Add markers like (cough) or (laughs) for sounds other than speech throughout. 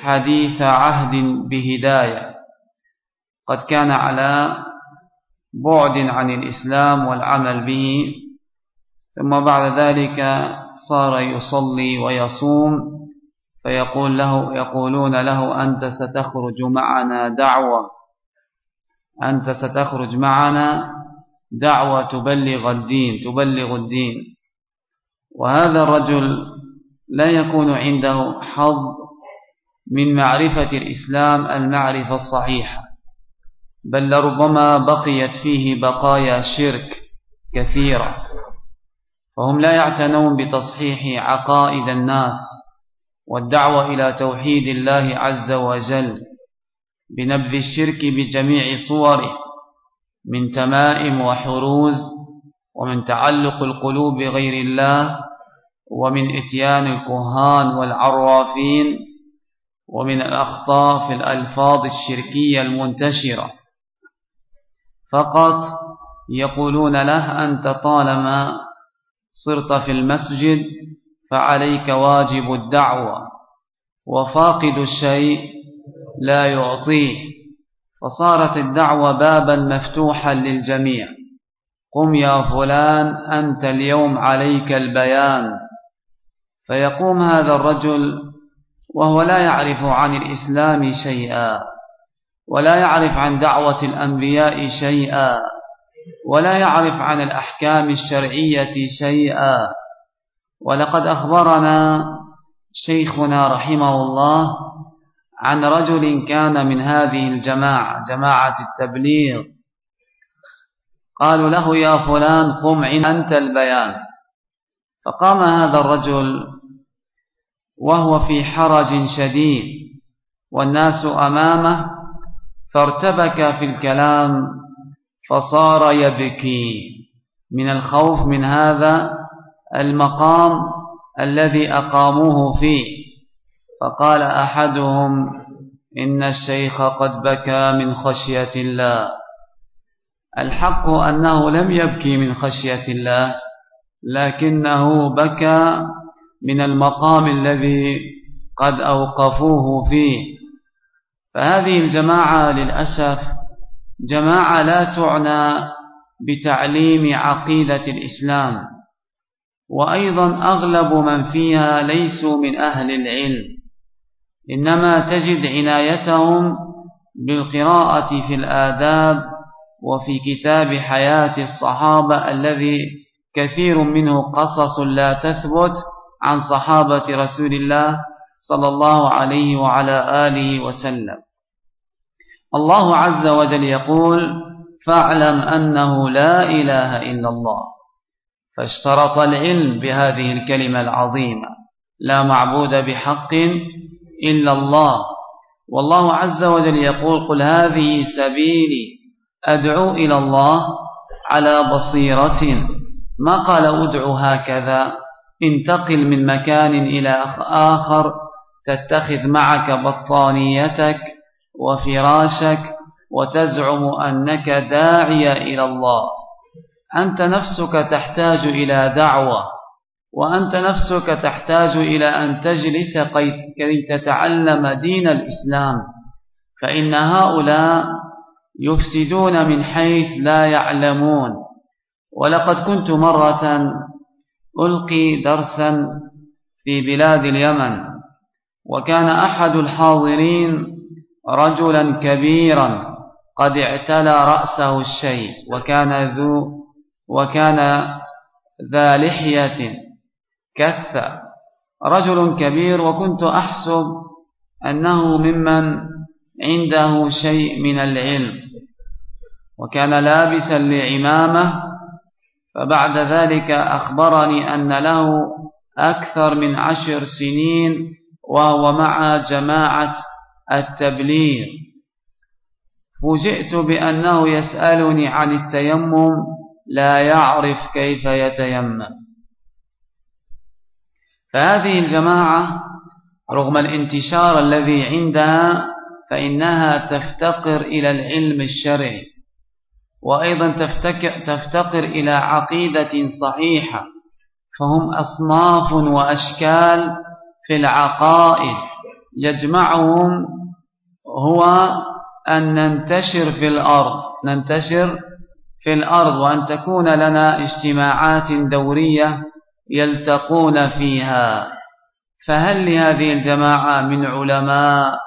حديث عهد بهداية. قد كان على بعد عن الإسلام والعمل به ثم بعد ذلك صار يصلي ويصوم فيقول له يقولون له أنت ستخرج معنا دعوة. أنت ستخرج معنا دعوة تبلغ الدين تبلغ الدين. وهذا الرجل لا يكون عنده حظ من معرفة الإسلام المعرفة الصحيحة بل لربما بقيت فيه بقايا شرك كثيرة وهم لا يعتنون بتصحيح عقائد الناس والدعوة إلى توحيد الله عز وجل بنبذ الشرك بجميع صوره من تمائم وحروز ومن تعلق القلوب بغير الله ومن إتيان الكهان والعرافين ومن الأخطاء في الألفاظ الشركية المنتشرة. فقط يقولون له أنت طالما صرت في المسجد فعليك واجب الدعوة وفاقد الشيء لا يعطيه. فصارت الدعوة بابا مفتوحا للجميع. قم يا فلان أنت اليوم عليك البيان. فيقوم هذا الرجل وهو لا يعرف عن الإسلام شيئا ولا يعرف عن دعوة الأنبياء شيئا ولا يعرف عن الأحكام الشرعية شيئا. ولقد أخبرنا شيخنا رحمه الله عن رجل كان من هذه الجماعة جماعة التبليغ. قالوا له يا فلان قم أنت البيان. فقام هذا الرجل وهو في حرج شديد والناس أمامه فارتبك في الكلام فصار يبكي. من الخوف من هذا المقام الذي أقاموه فيه. فقال أحدهم إن الشيخ قد بكى من خشية الله. الحق أنه لم يبكي من خشية الله لكنه بكى من المقام الذي قد أوقفوه فيه. فهذه الجماعة للأسف جماعة لا تعنى بتعليم عقيدة الإسلام وأيضا أغلب من فيها ليسوا من أهل العلم إنما تجد عنايتهم بالقراءة في الآداب وفي كتاب حياة الصحابة الذي كثير منه قصص لا تثبت عن صحابة رسول الله صلى الله عليه وعلى آله وسلم. الله عز وجل يقول فاعلم أنه لا إله إلا الله فاشترط العلم بهذه الكلمة العظيمة لا معبود بحق إلا الله والله عز وجل يقول قل هذه سبيلي أدعو إلى الله على بصيرة ما قال أدعو هكذا انتقل من مكان إلى آخر تتخذ معك بطانيتك وفراشك وتزعم أنك داعية إلى الله. أنت نفسك تحتاج إلى دعوة وأنت نفسك تحتاج إلى أن تجلس كي تتعلم دين الإسلام. فإن هؤلاء يفسدون من حيث لا يعلمون. ولقد كنت مرة ألقي درسا في بلاد اليمن وكان أحد الحاضرين رجلا كبيرا قد اعتلى رأسه الشيء وكان ذو وكان ذا لحية كث. رجل كبير وكنت أحسب أنه ممن عنده شيء من العلم وكان لابسا لعمامة فبعد ذلك أخبرني أن له أكثر من عشر سنين وهو مع جماعة التبليغ. فوجئت بأنه يسألني عن التيمم لا يعرف كيف يتيمم. فهذه الجماعة رغم الانتشار الذي عندها فإنها تفتقر إلى العلم الشرعي. وأيضا تفتقر إلى عقيدة صحيحة فهم أصناف وأشكال في العقائد. يجمعهم هو أن ننتشر في الأرض ننتشر في الأرض وأن تكون لنا اجتماعات دورية يلتقون فيها. فهل لهذه الجماعة من علماء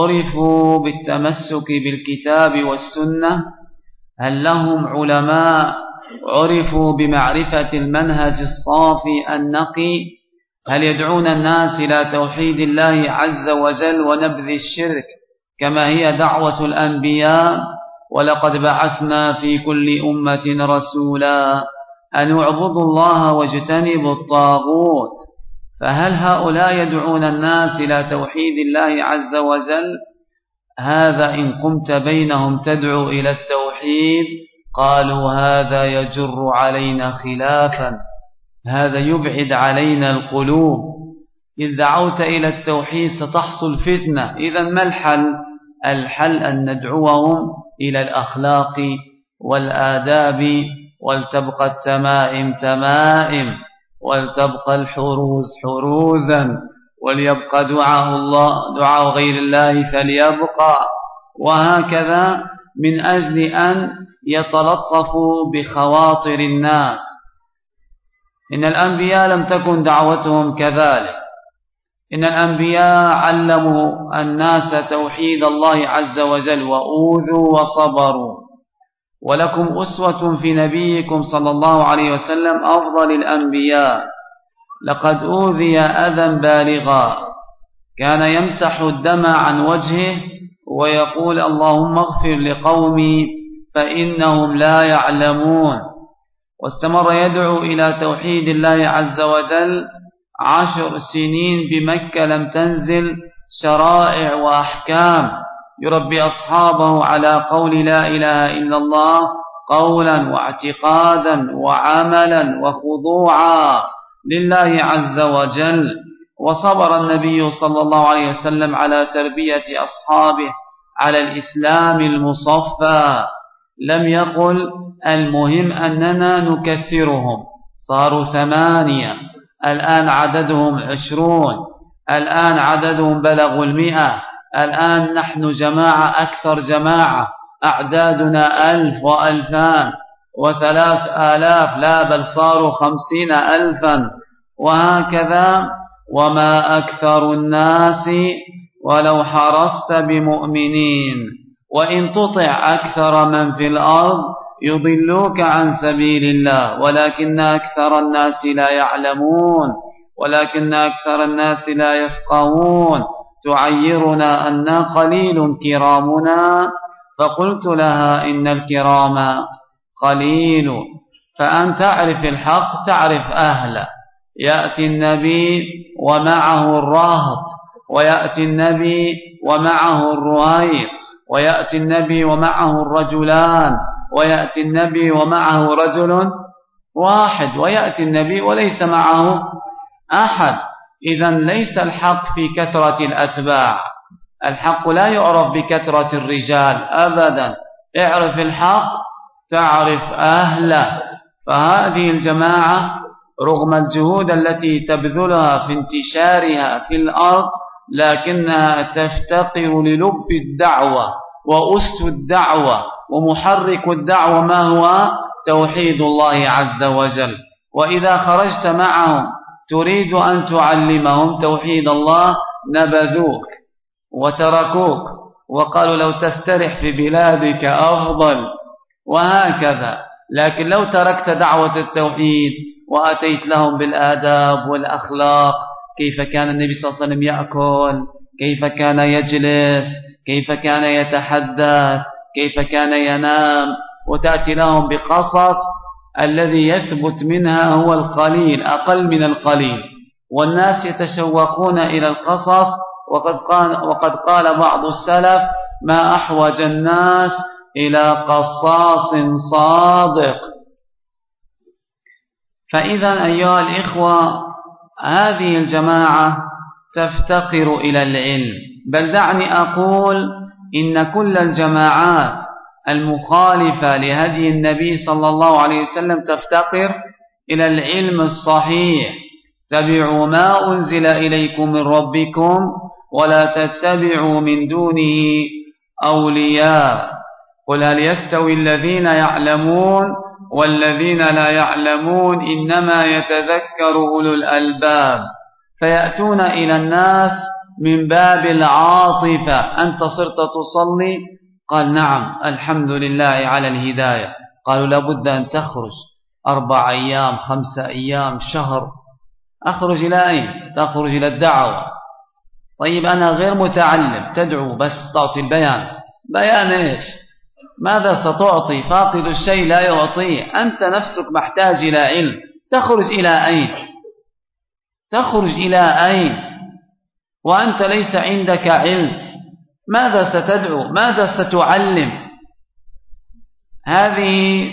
عرفوا بالتمسك بالكتاب والسنة؟ هل لهم علماء عرفوا بمعرفة المنهج الصافي النقي؟ هل يدعون الناس إلى توحيد الله عز وجل ونبذ الشرك كما هي دعوة الأنبياء؟ ولقد بعثنا في كل أمة رسولا أن اعبدوا الله واجتنبوا الطاغوت. فهل هؤلاء يدعون الناس إلى توحيد الله عز وجل؟ هذا إن قمت بينهم تدعو إلى التوحيد. قالوا هذا يجر علينا خلافا هذا يبعد علينا القلوب. إذ دعوت إلى التوحيد ستحصل فتنة. إذا ما الحل؟ الحل أن ندعوهم إلى الأخلاق والآداب ولتبقى التمائم تمائم ولتبقى الحروز حروزا. وليبقى دعاء الله دعاء غير الله فليبقى. وهكذا من أجل أن يتلطفوا بخواطر الناس. إن الأنبياء لم تكن دعوتهم كذلك. إن الأنبياء علموا الناس توحيد الله عز وجل وأوذوا وصبروا. ولكم أسوة في نبيكم صلى الله عليه وسلم أفضل الأنبياء. لقد أوذي أذى بالغا. كان يمسح الدم عن وجهه ويقول اللهم اغفر لقومي فإنهم لا يعلمون. واستمر يدعو إلى توحيد الله عز وجل عشر سنين بمكة لم تنزل شرائع وأحكام. يربي أصحابه على قول لا إله إلا الله قولا واعتقادا وعملا وخضوعا لله عز وجل. وصبر النبي صلى الله عليه وسلم على تربية أصحابه على الإسلام المصفى. لم يقل المهم أننا نكثرهم صاروا ثمانية. الآن عددهم عشرون. الآن عددهم بلغوا المئة. الآن نحن جماعة أكثر جماعة. أعدادنا ألف وألفان. وثلاث آلاف. لا بل صاروا خمسين ألفا. وهكذا وما أكثر الناس ولو حرصت بمؤمنين وإن تطع أكثر من في الأرض يضلوك عن سبيل الله ولكن أكثر الناس لا يعلمون ولكن أكثر الناس لا يفقهون تعيرنا أن قليل كرامنا فقلت لها إن الكرام قليل فأن تعرف الحق تعرف أهله يأتي النبي ومعه الراهط ويأتي النبي ومعه الرهيط ويأتي النبي ومعه الرجلان ويأتي النبي ومعه رجل واحد ويأتي النبي وليس معه أحد. إذا ليس الحق في كثرة الأتباع. الحق لا يعرف بكثرة الرجال أبدا. اعرف الحق تعرف أهله. فهذه الجماعة رغم الجهود التي تبذلها في انتشارها في الأرض لكنها تفتقر للب الدعوة وأس الدعوة ومحرك الدعوة ما هو؟ توحيد الله عز وجل. وإذا خرجت معهم تريد أن تعلمهم توحيد الله نبذوك وتركوك وقالوا لو تسترح في بلادك أفضل. وهكذا. لكن لو تركت دعوة التوحيد وأتيت لهم بالآداب والأخلاق. كيف كان النبي صلى الله عليه وسلم يأكل؟ كيف كان يجلس؟ كيف كان يتحدث؟ كيف كان ينام؟ وتأتي لهم بقصص الذي يثبت منها هو القليل أقل من القليل. والناس يتشوقون إلى القصص. وقد قال, وقد قال بعض السلف ما أحوج الناس إلى قصاص صادق. فإذا أيها الإخوة هذه الجماعة تفتقر إلى العلم. بل دعني أقول إن كل الجماعات المخالفة لهدي النبي صلى الله عليه وسلم تفتقر إلى العلم الصحيح. تبعوا ما أنزل إليكم من ربكم ولا تتبعوا من دونه أولياء. قل هل يستوي الذين يعلمون والذين لا يعلمون إنما يتذكر أولو الألباب فيأتون إلى الناس من باب العاطفة. أنت صرت تصلي؟ قال نعم الحمد لله على الهداية. قالوا لابد أن تخرج. أربع أيام خمسة أيام شهر. أخرج إلى أين؟ تخرج إلى الدعوة. طيب أنا غير متعلم تدعو بس تعطي البيان. بيان إيش؟ ماذا ستعطي؟ فاقد الشيء لا يعطيه. أنت نفسك محتاج إلى علم. تخرج إلى أين؟ تخرج إلى أين؟ وأنت ليس عندك علم. ماذا ستدعو؟ ماذا ستعلم؟ هذه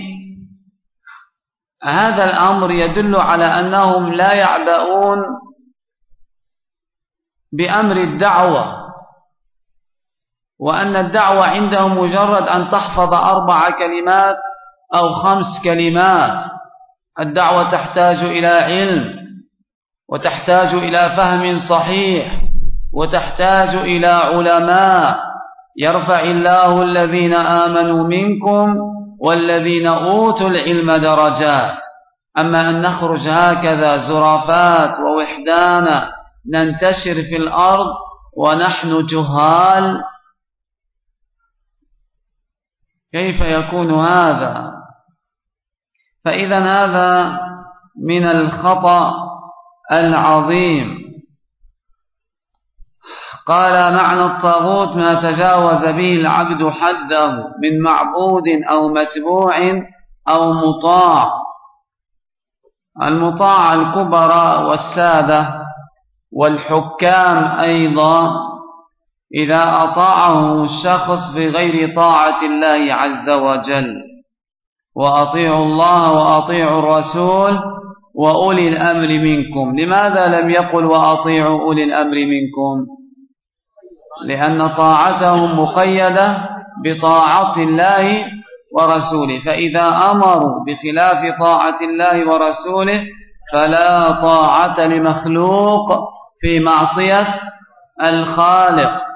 هذا الأمر يدل على أنهم لا يعبؤون بأمر الدعوة. وأن الدعوة عندهم مجرد أن تحفظ أربع كلمات أو خمس كلمات. الدعوة تحتاج إلى علم وتحتاج إلى فهم صحيح وتحتاج إلى علماء. يرفع الله الذين آمنوا منكم والذين أوتوا العلم درجات. أما أن نخرج هكذا زرافات ووحدانا ننتشر في الأرض ونحن جهال. كيف يكون هذا؟ فإذا هذا من الخطأ العظيم. قال معنى الطاغوت ما تجاوز به العبد حده من معبود أو متبوع أو مطاع. المطاع الكبرى والسادة والحكام أيضا إذا أطاعه الشخص بغير طاعة الله عز وجل وأطيعوا الله وأطيعوا الرسول وأولي الأمر منكم. لماذا لم يقل وأطيعوا أولي الأمر منكم؟ لأن طاعتهم مقيدة بطاعة الله ورسوله. فإذا أمروا بخلاف طاعة الله ورسوله فلا طاعة لمخلوق في معصية الخالق.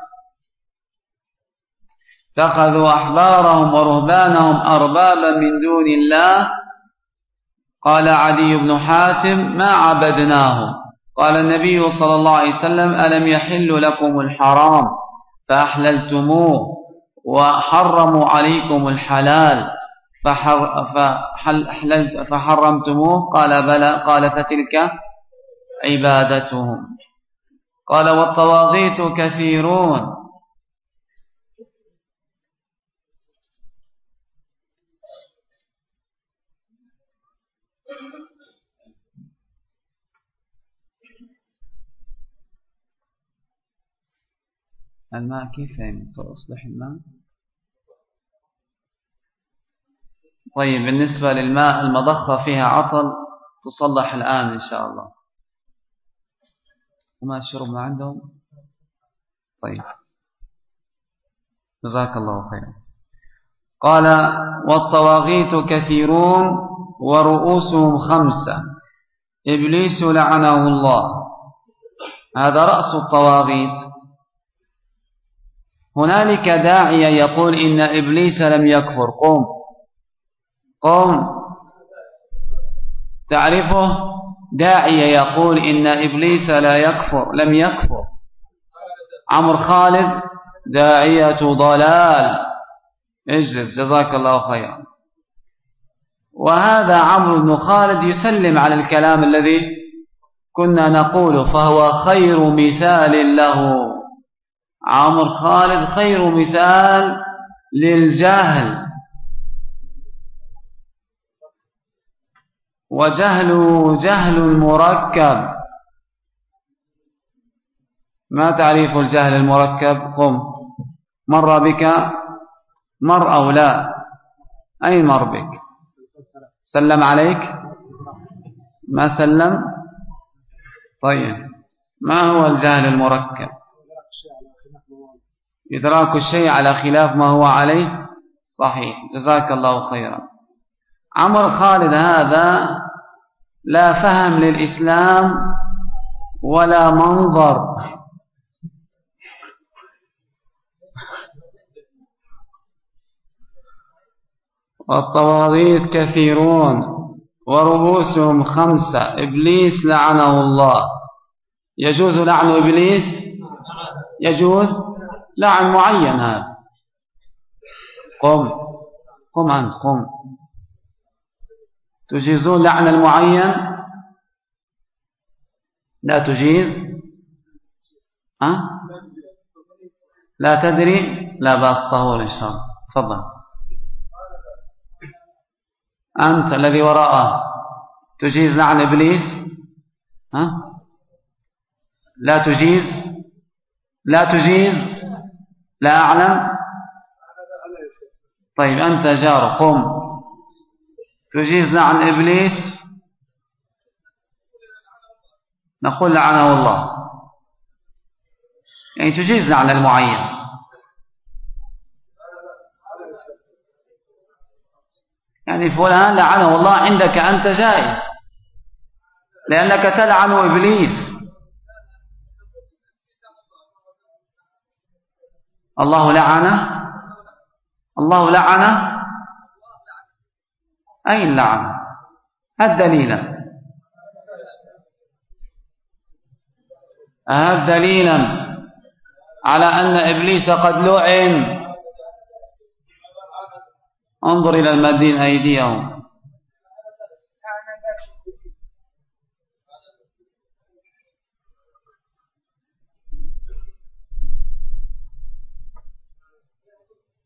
اتخذوا أحبارهم ورهبانهم أربابا من دون الله. قال علي بن حاتم ما عبدناهم؟ قال النبي صلى الله عليه وسلم ألم يحل لكم الحرام فأحللتموه وحرموا عليكم الحلال فحر فحل فحرمتموه؟ قال بلى. قال فتلك عبادتهم. قال والطواغيت كثيرون. الماء كيف يعني سأصلح الماء؟ طيب بالنسبة للماء المضخة فيها عطل تصلح الآن إن شاء الله. وما الشرب ما عندهم؟ طيب. جزاك الله خيرا. قال والطواغيت كثيرون ورؤوسهم خمسة. إبليس لعنه الله. هذا رأس الطواغيت. هنالك داعية يقول إن إبليس لم يكفر. قم. قم. تعرفه؟ داعية يقول إن إبليس لا يكفر. لم يكفر. عمر خالد داعية ضلال. اجلس. جزاك الله خيرا. وهذا عمرو بن خالد يسلم على الكلام الذي كنا نقوله فهو خير مثال له. عمر خالد خير مثال للجهل. وجهل جهل مركب. ما تعريف الجهل المركب؟ قم. مر بك؟ مر أو لا؟ أين مر بك؟ سلم عليك؟ ما سلم؟ طيب. ما هو الجهل المركب؟ إدراك الشيء على خلاف ما هو عليه صحيح. جزاك الله خيرا. عمر خالد هذا لا فهم للإسلام ولا منظر. والطواغيت كثيرون ورؤوسهم خمسة. إبليس لعنه الله. يجوز لعن إبليس؟ يجوز. لعن معين هذا. قم. قم أنت قم. تجيزون لعن المعين؟ لا تجيز. أه؟ لا تدري؟ لا بأس طهور إن شاء الله. تفضل. أنت الذي وراءه. تجيز لعن إبليس؟ ها؟ أه؟ لا تجيز. لا تجيز. لا أعلم؟ طيب أنت جار قم. تجيز لعن إبليس؟ نقول لعنه الله. يعني تجيز لعن المعين. يعني فلان لعنه الله عندك أنت جائز. لأنك تلعن إبليس. الله لعنه الله لعنه أين لعنه الدليل. هل دليلا على أن إبليس قد لعن. انظر إلى المدين أيديهم.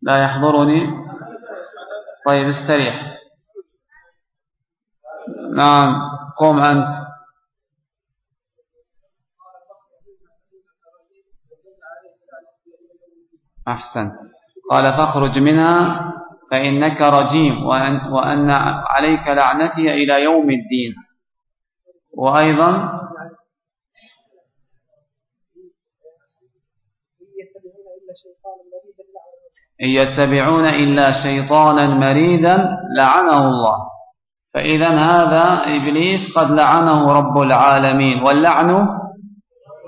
لا يحضرني. طيب استريح. نعم قم أنت. أحسن. قال فاخرج منها فإنك رجيم وأن, وأن عليك لعنتي إلى يوم الدين. وأيضا إن يتبعون إلا شيطانا مريدا لعنه الله. فإذا هذا إبليس قد لعنه رب العالمين واللعن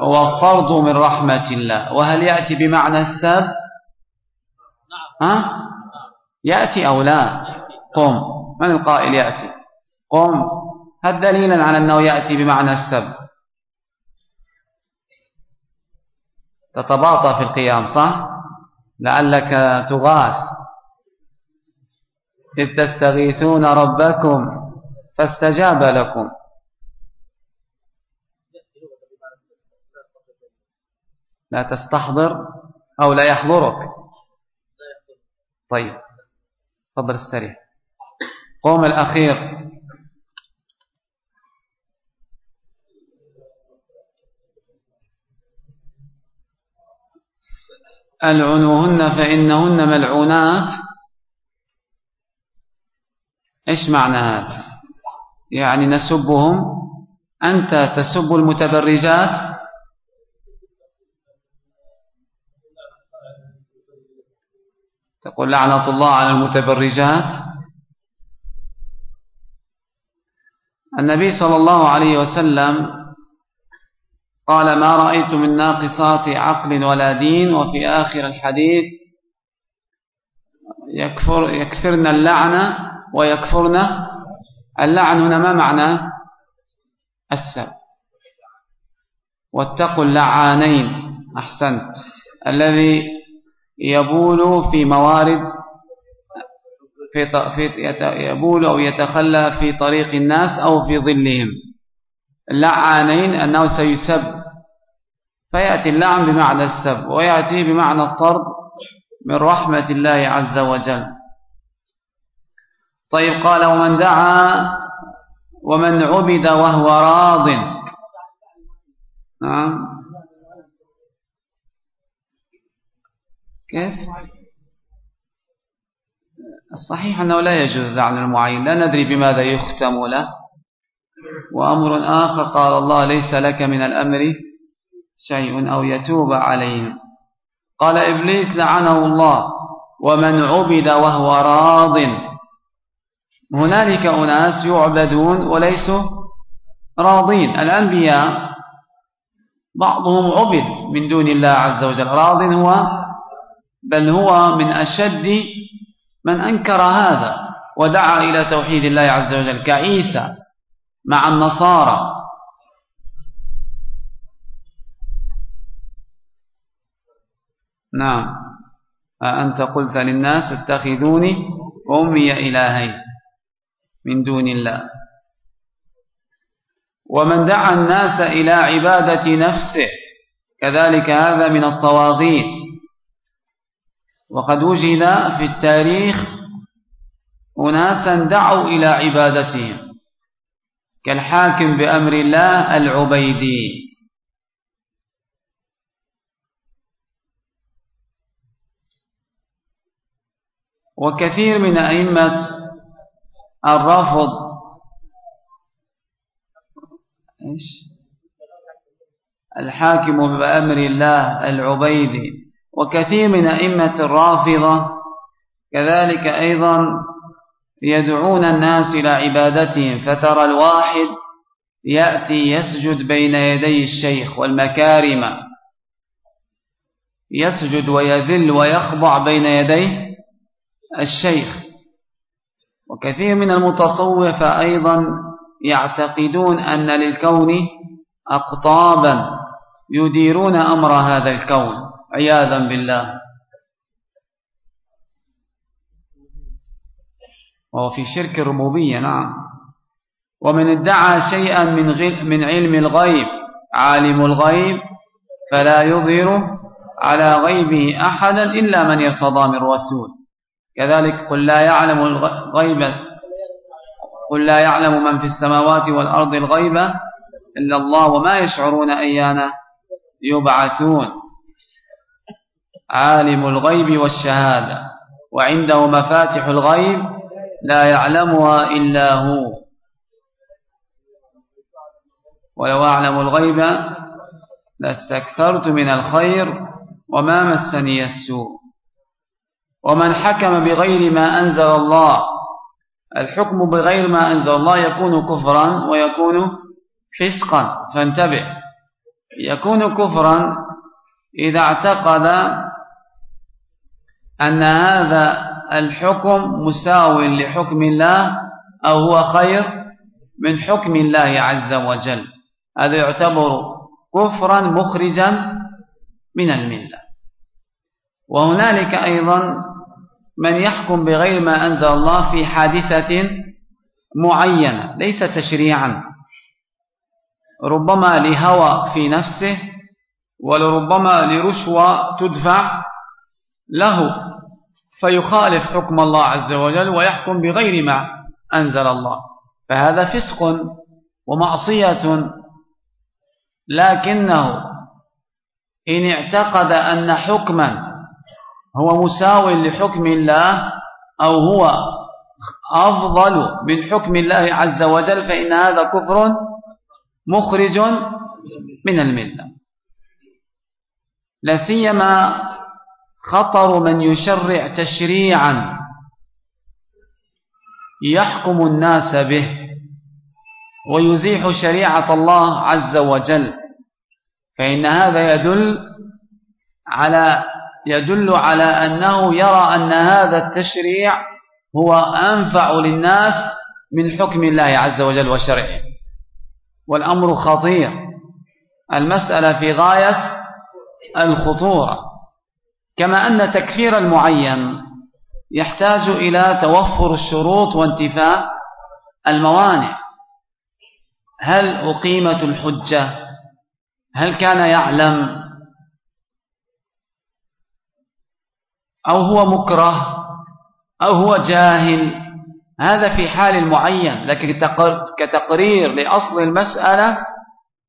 هو الطرد من رحمة الله. وهل يأتي بمعنى السب؟ ها؟ يأتي أو لا؟ قم. من القائل يأتي؟ قم. هل دليلا على أنه يأتي بمعنى السب؟ تتباطى في القيام صح؟ لعلك تغاث. إذ تستغيثون ربكم فاستجاب لكم. لا تستحضر أو لا يحضرك. طيب تفضل السريع. قوم الأخير. ألعنوهن فإنهن ملعونات. إيش معنى هذا؟ يعني نسبهم أنت تسب المتبرجات؟ تقول لعنة الله على المتبرجات. النبي صلى الله عليه وسلم قال ما رأيت من ناقصات عقل ولا دين وفي آخر الحديث يكفر يكفرن اللعنة ويكفرن اللعن. هنا ما معنى؟ السب. واتقوا اللعانين أحسنت. الذي يبول في موارد في يبول أو يتخلى في طريق الناس أو في ظلهم. اللعانين أنه سيسب. فيأتي اللعن بمعنى السب ويأتي بمعنى الطرد من رحمة الله عز وجل. طيب قال ومن دعا ومن عبد وهو راض. نعم. كيف؟ الصحيح أنه لا يجوز لعن المعين لا ندري بماذا يختم له. وأمر آخر قال الله ليس لك من الأمر شيء أو يتوب عليهم قال إبليس لعنه الله ومن عبد وهو راض. هنالك أناس يعبدون وليسوا راضين. الأنبياء بعضهم عبد من دون الله عز وجل. راض هو بل هو من أشد من أنكر هذا ودعا إلى توحيد الله عز وجل. كعيسى مع النصارى. نعم. أنت قلت للناس اتخذوني أمي إلهين من دون الله. ومن دعا الناس إلى عبادة نفسه كذلك هذا من الطواغيت. وقد وجد في التاريخ أناسا دعوا إلى عبادتهم. كالحاكم بأمر الله العبيدي. وكثير من أئمة الرفض إيش؟ الحاكم بأمر الله العبيدي. وكثير من أئمة الرافضة كذلك أيضا يدعون الناس إلى عبادتهم فترى الواحد يأتي يسجد بين يدي الشيخ والمكارم. يسجد ويذل ويخضع بين يديه الشيخ. وكثير من المتصوفة أيضا يعتقدون أن للكون أقطابا يديرون أمر هذا الكون عياذا بالله. وهو في شرك الربوبية نعم. ومن ادعى شيئا من, من علم الغيب عالم الغيب فلا يظهر على غيبه أحدا إلا من ارتضى من رسول. كذلك قل لا يعلم الغيب قل لا يعلم من في السماوات والأرض الغيب إلا الله وما يشعرون أيانا يبعثون. عالم الغيب والشهادة وعنده مفاتح الغيب لا يعلمها إلا هو. ولو أعلم الغيب لاستكثرت من الخير وما مسني السوء. ومن حكم بغير ما أنزل الله الحكم بغير ما أنزل الله يكون كفرا ويكون فسقا. فانتبه يكون كفرا إذا اعتقد أن هذا الحكم مساو لحكم الله أو هو خير من حكم الله عز وجل. هذا يعتبر كفرا مخرجا من الملة. وهنالك أيضا من يحكم بغير ما أنزل الله في حادثة معينة ليس تشريعا. ربما لهوى في نفسه ولربما لرشوة تدفع له. فيخالف حكم الله عز وجل ويحكم بغير ما أنزل الله. فهذا فسق ومعصية لكنه إن اعتقد أن حكما هو مساو لحكم الله أو هو أفضل من حكم الله عز وجل فإن هذا كفر مخرج من الملة. لا سيما خطر من يشرع تشريعا. يحكم الناس به. ويزيح شريعة الله عز وجل. فإن هذا يدل على يدل على أنه يرى أن هذا التشريع هو أنفع للناس من حكم الله عز وجل وشرعه. والأمر خطير. المسألة في غاية الخطورة. كما أن تكفير المعين يحتاج إلى توفر الشروط وانتفاء الموانع. هل أقيمت الحجة؟ هل كان يعلم؟ أو هو مكره؟ أو هو جاهل؟ هذا في حال معين لكن كتقرير لأصل المسألة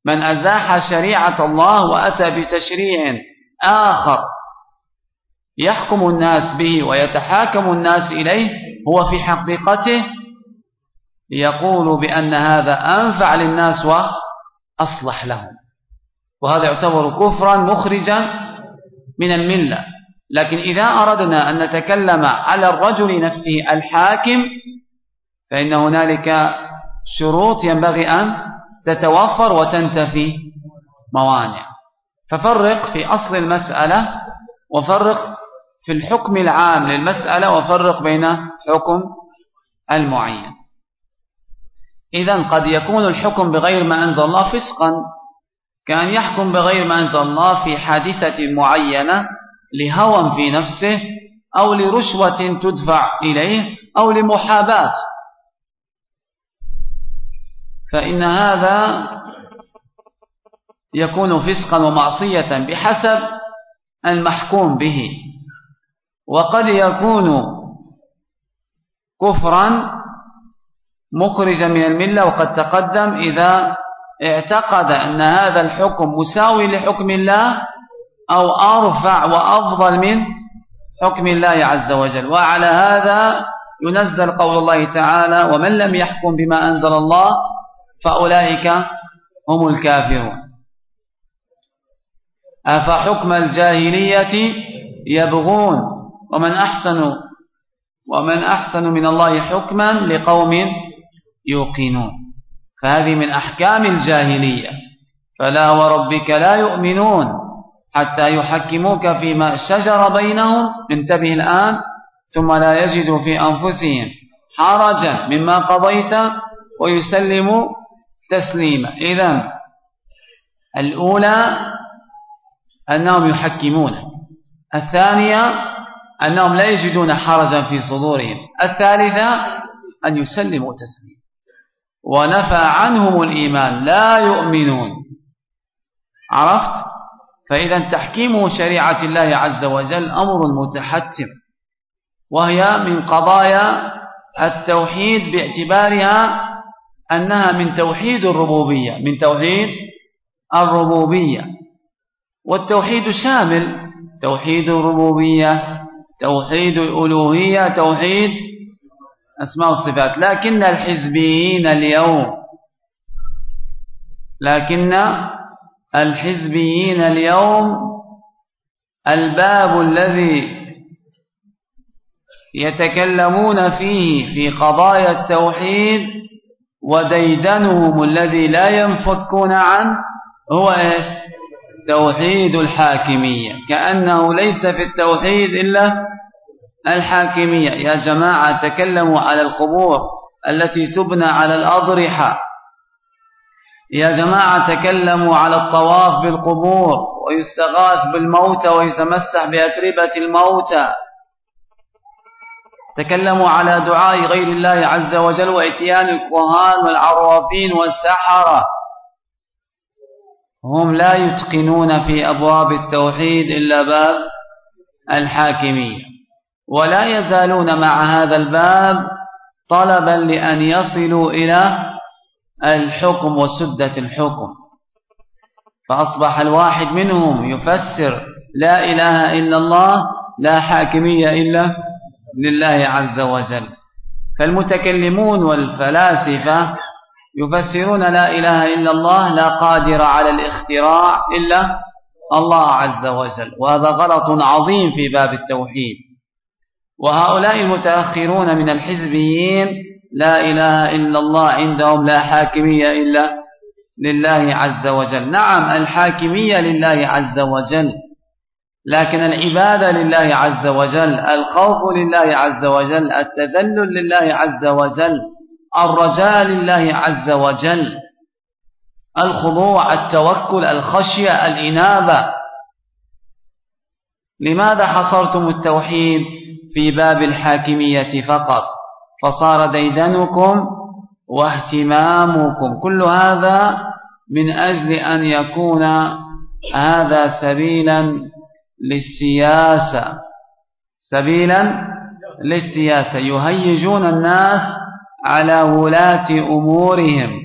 من أزاح شريعة الله وأتى بتشريع آخر. يحكم الناس به ويتحاكم الناس إليه هو في حقيقته يقول بأن هذا أنفع للناس وأصلح لهم. وهذا يعتبر كفرا مخرجا من الملة. لكن إذا أردنا أن نتكلم على الرجل نفسه الحاكم فإن هنالك شروط ينبغي أن تتوفر وتنتفي موانع. ففرق في أصل المسألة وفرق في الحكم العام للمسألة وفرق بين حكم المعين. إذا قد يكون الحكم بغير ما أنزل الله فسقا كان يحكم بغير ما أنزل الله في حادثة معينة لهوى في نفسه أو لرشوة تدفع إليه أو لمحاباة. فإن هذا يكون فسقا ومعصية بحسب المحكوم به. وقد يكون كفرا مخرجا من الملة وقد تقدم إذا اعتقد أن هذا الحكم مساوي لحكم الله أو أرفع وأفضل من حكم الله عز وجل. وعلى هذا ينزل قول الله تعالى ومن لم يحكم بما أنزل الله فأولئك هم الكافرون. أفحكم الجاهلية يبغون ومن أحسن ومن أحسن من الله حكما لقوم يوقنون. فهذه من أحكام الجاهلية. فلا وربك لا يؤمنون حتى يحكموك فيما شجر بينهم. انتبه الآن. ثم لا يجدوا في أنفسهم حرجا مما قضيت ويسلموا تسليما. إذن الأولى أنهم يحكمون. الثانية أنهم لا يجدون حرجا في صدورهم. الثالثة أن يسلموا تسليما ونفى عنهم الإيمان. لا يؤمنون. عرفت؟ فإذا تحكيم شريعة الله عز وجل أمر متحتم. وهي من قضايا التوحيد باعتبارها أنها من توحيد الربوبية من توحيد الربوبية. والتوحيد شامل توحيد الربوبية توحيد الألوهية توحيد أسماء الصفات. لكن الحزبيين اليوم لكن الحزبيين اليوم الباب الذي يتكلمون فيه في قضايا التوحيد وديدنهم الذي لا ينفكون عنه هو إيش؟ توحيد الحاكمية. كأنه ليس في التوحيد إلا الحاكمية. يا جماعة تكلموا على القبور التي تبنى على الأضرحة. يا جماعة تكلموا على الطواف بالقبور ويستغاث بالموتى ويتمسح بأتربة الموتى. تكلموا على دعاء غير الله عز وجل وإتيان الكهان والعرافين والسحرة. هم لا يتقنون في أبواب التوحيد إلا باب الحاكمية ولا يزالون مع هذا الباب طلبا لأن يصلوا إلى الحكم وسدة الحكم. فأصبح الواحد منهم يفسر لا إله إلا الله لا حاكمية إلا لله عز وجل. فالمتكلمون والفلاسفة يفسرون لا إله إلا الله لا قادر على الاختراع إلا الله عز وجل وهذا غلط عظيم في باب التوحيد. وهؤلاء المتأخرون من الحزبيين لا إله إلا الله عندهم لا حاكمية إلا لله عز وجل. نعم الحاكمية لله عز وجل لكن العبادة لله عز وجل الخوف لله عز وجل التذلل لله عز وجل. الرجاء لله عز وجل الخضوع التوكل الخشية الإنابة. لماذا حصرتم التوحيد في باب الحاكمية فقط؟ فصار ديدنكم واهتمامكم. كل هذا من أجل أن يكون هذا سبيلا للسياسة. سبيلا للسياسة. يهيجون الناس على ولاة أمورهم.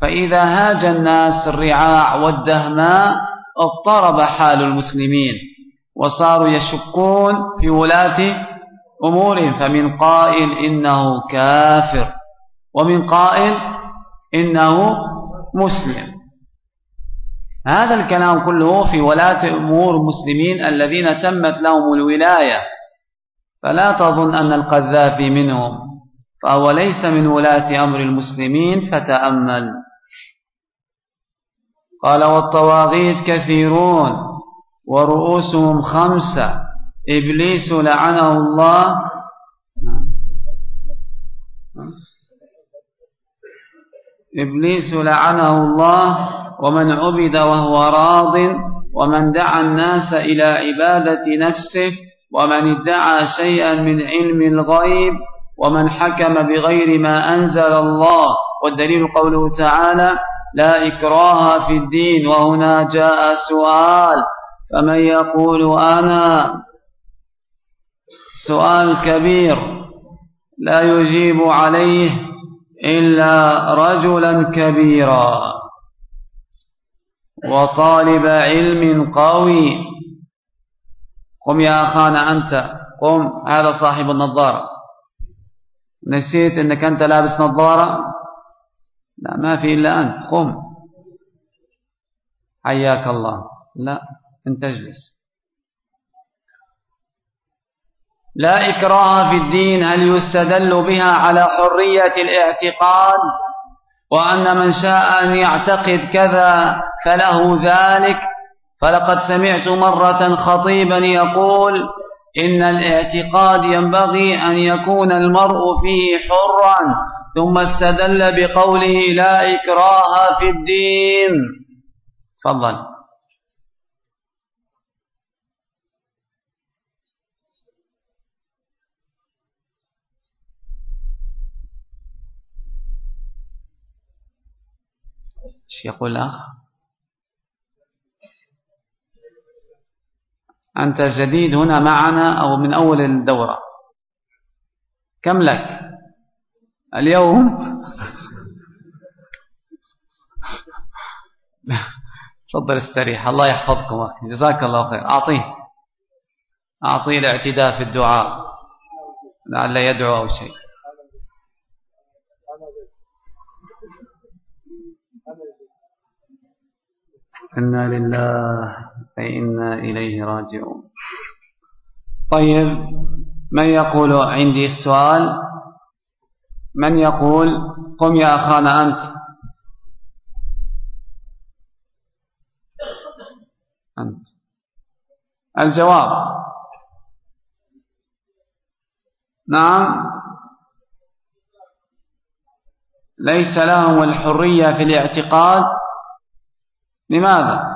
فإذا هاج الناس الرعاع والدهماء اضطرب حال المسلمين وصاروا يشكون في ولاة أمورهم. فمن قائل إنه كافر ومن قائل إنه مسلم. هذا الكلام كله في ولاة أمور المسلمين الذين تمت لهم الولاية. فلا تظن أن القذافي منهم. فهو ليس من ولاة أمر المسلمين فتأمل. قال والطواغيت كثيرون ورؤوسهم خمسة. إبليس لعنه الله. إبليس لعنه الله ومن عبد وهو راض ومن دعا الناس إلى عبادة نفسه ومن ادعى شيئا من علم الغيب ومن حكم بغير ما أنزل الله والدليل قوله تعالى لا إكراه في الدين وهنا جاء سؤال فمن يقول أنا سؤال كبير لا يجيب عليه إلا رجلا كبيرا وطالب علم قوي قم يا أخانا أنت قم هذا صاحب النظارة. نسيت أنك أنت لابس نظارة؟ لا ما في إلا أنت قم. حياك الله. لا أنت اجلس. لا إكراه في الدين هل يستدل بها على حرية الاعتقاد؟ وأن من شاء أن يعتقد كذا فله ذلك. فلقد سمعت مرة خطيبا يقول إن الاعتقاد ينبغي أن يكون المرء فيه حرا ثم استدل بقوله لا إكراه في الدين. تفضل. يقول الأخ. أنت جديد هنا معنا أو من أول الدورة. كم لك؟ اليوم؟ (laughs) تفضل استريح الله يحفظكم جزاك الله خير. أعطيه أعطيه الاعتداء في الدعاء لعل يدعو أو شيء. إنا لله فإنا إليه راجعون. طيب من يقول عندي السؤال؟ من يقول قم يا أخانا أنت. أنت. الجواب. نعم. ليس لهم الحرية في الاعتقاد. لماذا؟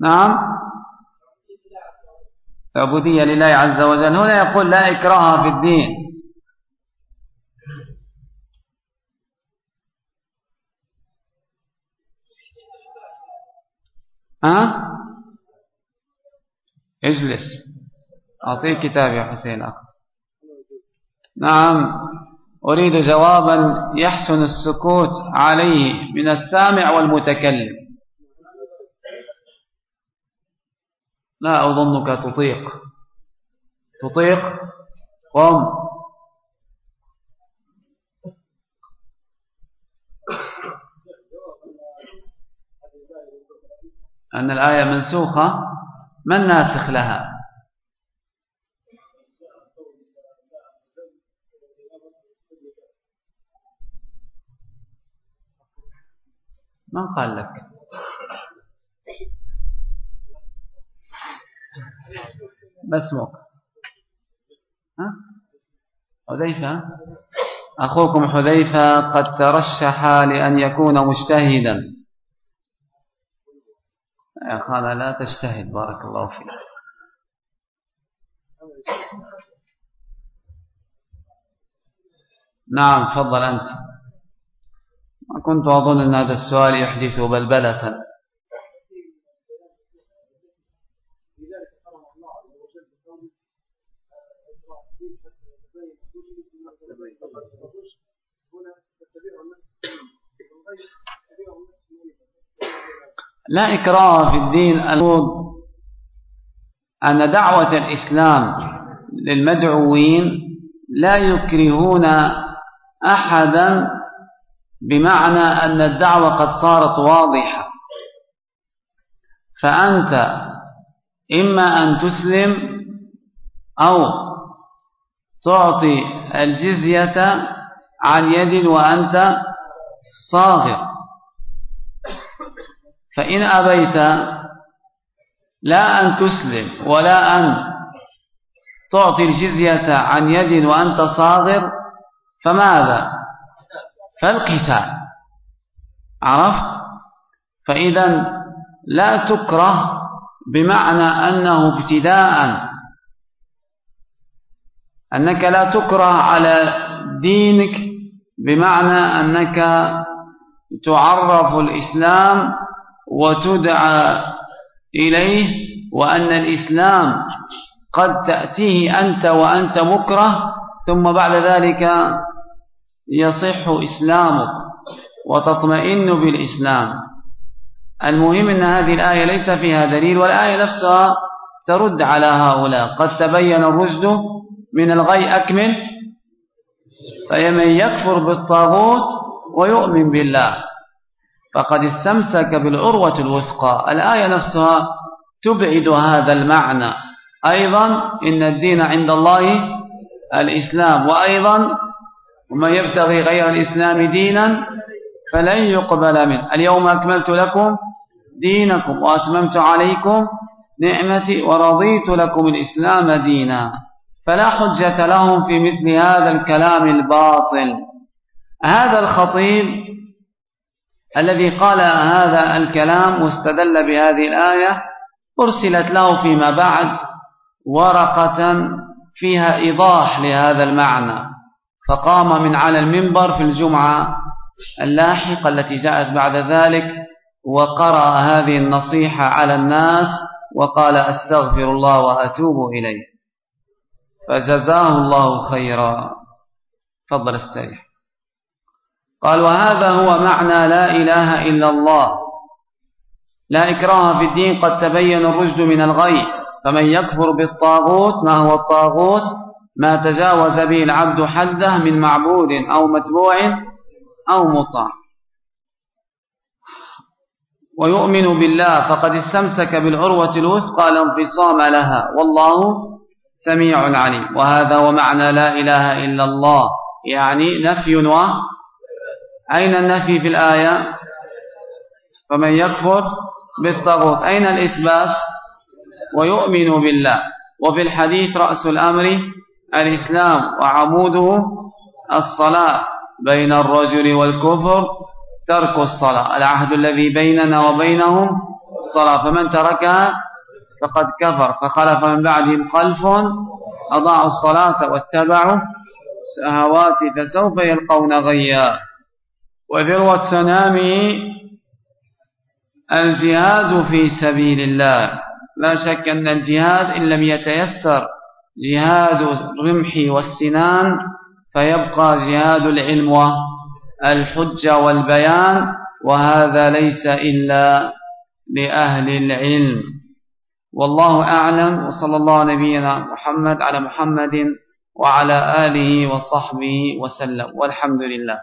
نعم. عبودية لله عز وجل. هنا يقول لا إكراه في الدين. ها؟ اجلس. أعطيك كتاب يا حسين. أخ نعم. أريد جوابا. يحسن السكوت عليه من السامع والمتكلم. لا أظنك تطيق. تطيق؟ قم. أن الآية منسوخة. ما الناسخ لها؟ من قال لك؟ اسمك ها؟ حذيفة؟ أخوكم حذيفة قد ترشح لأن يكون مجتهدا. يا أخانا لا تجتهد بارك الله فيك. نعم تفضل أنت. ما كنت أظن أن هذا السؤال يحدث بلبلة. لا إكراه في الدين المفروض أن دعوة الإسلام للمدعوين لا يكرهون أحدا بمعنى أن الدعوة قد صارت واضحة. فأنت إما أن تسلم أو تعطي الجزية عن يد وأنت صاغر. فإن أبيت لا أن تسلم ولا أن تعطي الجزية عن يد وأنت صاغر فماذا؟ فالقتال. عرفت؟ فإذا لا تكره بمعنى أنه ابتداء أنك لا تكره على دينك بمعنى أنك تعرف الإسلام وتدعى إليه وأن الإسلام قد تأتيه أنت وأنت مكره ثم بعد ذلك يصح إسلامك وتطمئن بالإسلام. المهم أن هذه الآية ليس فيها دليل والآية نفسها ترد على هؤلاء. قد تبين الرشد من الغي أكمل؟ فيمن يكفر بالطاغوت ويؤمن بالله. فقد استمسك بالعروة الوثقى. الآية نفسها تبعد هذا المعنى. أيضا إن الدين عند الله الإسلام. وأيضا ومن يبتغي غير الإسلام دينا فلن يقبل منه. اليوم أكملت لكم دينكم وأتممت عليكم نعمتي ورضيت لكم الإسلام دينا. فلا حجة لهم في مثل هذا الكلام الباطل. هذا الخطيب الذي قال هذا الكلام واستدل بهذه الآية أرسلت له فيما بعد ورقة فيها إيضاح لهذا المعنى. فقام من على المنبر في الجمعة اللاحقة التي جاءت بعد ذلك وقرأ هذه النصيحة على الناس وقال أستغفر الله وأتوب إليه. فجزاه الله خيرا. فضل استريح قال وهذا هو معنى لا إله إلا الله. لا إكراه في الدين قد تبين الرشد من الغي. فمن يكفر بالطاغوت ما هو الطاغوت؟ ما تجاوز به العبد حده من معبود أو متبوع أو مطاع. ويؤمن بالله فقد استمسك بالعروة الوثقى لا انفصام لها. والله سميع عليم. وهذا ومعنى لا إله إلا الله. يعني نفي و أين النفي في الآية؟ فمن يكفر بالطاغوت. أين الإثبات؟ ويؤمن بالله. وفي الحديث رأس الأمر الإسلام وعموده الصلاة بين الرجل والكفر ترك الصلاة. العهد الذي بيننا وبينهم الصلاة فمن تركها فقد كفر فخلف من بعدهم خلف أضاعوا الصلاة واتبعوا شهوات فسوف يلقون غيا. وذروة سنامه الجهاد في سبيل الله. لا شك أن الجهاد إن لم يتيسر جهاد الرمح والسنان فيبقى جهاد العلم والحجة والبيان وهذا ليس إلا لأهل العلم. والله أعلم وصلى الله نبينا محمد على محمد وعلى آله وصحبه وسلم. والحمد لله.